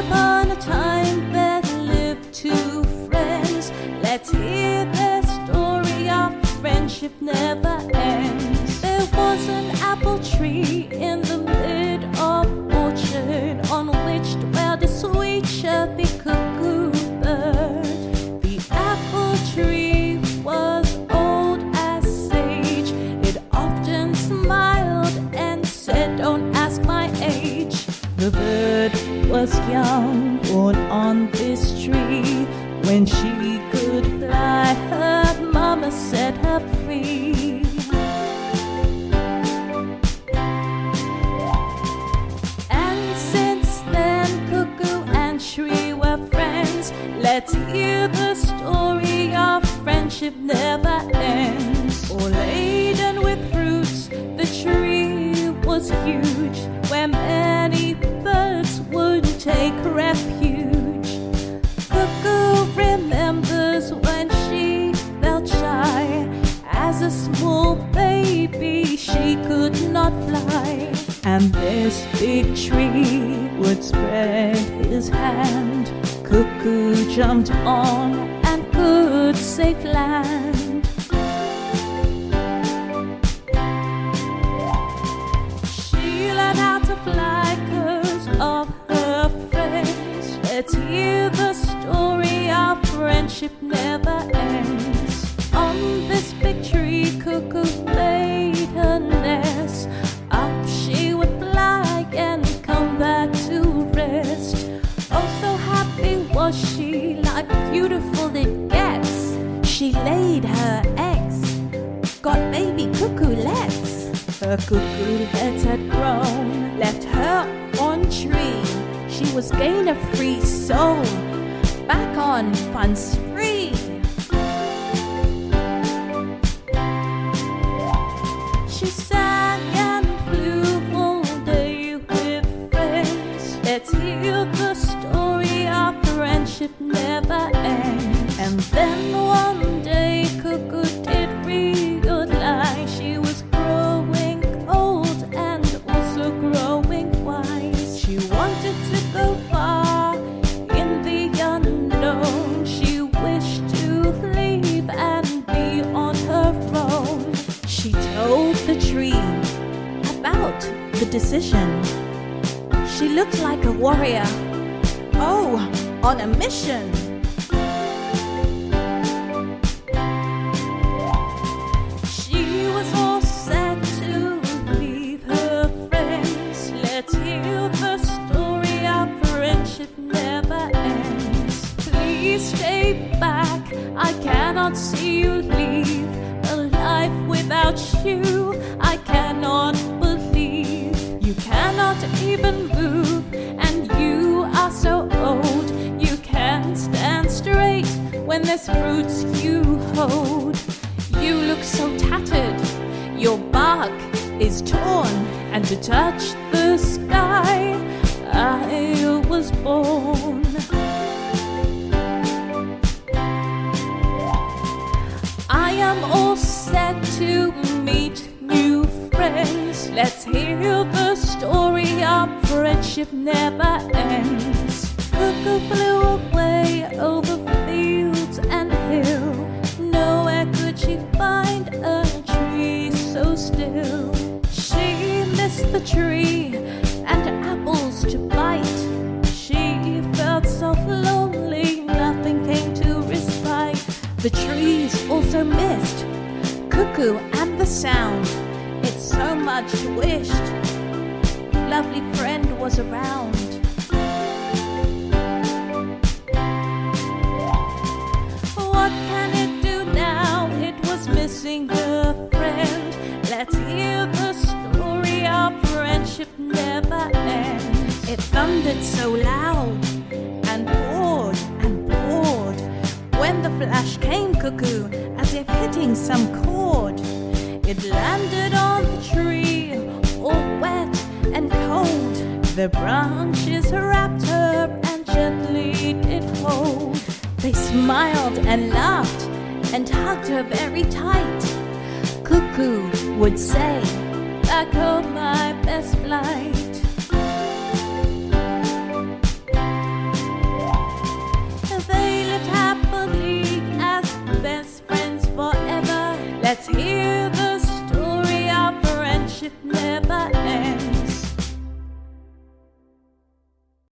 upon born on this tree. When she could fly, her mama set her free. And since then, Cuckoo and Shri were friends. Let's hear the story of friendship never ends. For laden with fruits, the tree was huge, where many birds would take refuge. And this big tree would spread his hand. Cuckoo jumped on and could safe land. She learned how to fly of her friends. Let's hear the story of friendship never ends. On this big tree, Cuckoo made her nest. Got baby cuckoo-lets. Her cuckoo-lets had grown, left her on tree. She was gain a free soul, back on fun decision. She looked like a warrior. Oh, on a mission. She was all set to leave her friends. Let's hear the story of friendship never ends. Please stay back. I cannot see you leave. A life without you, I fruits you hold. You look so tattered, your bark is torn, and to touch the sky, I was born. I am all set to meet new friends. Let's hear the story of friendship never ends. Cuckoo flew away over fields and hill. Nowhere could she find a tree so still. She missed the tree and apples to bite. She felt so lonely, nothing came to respite. The trees also missed cuckoo and the sound. It's so much wished. Lovely friend was around. The story of friendship never ends. It thundered so loud and poured and poured. When the flash came, cuckoo, as if hitting some chord, it landed on the tree, all wet and cold. The branches wrapped her and gently did hold. They smiled and laughed and hugged her very tight. Cuckoo would say,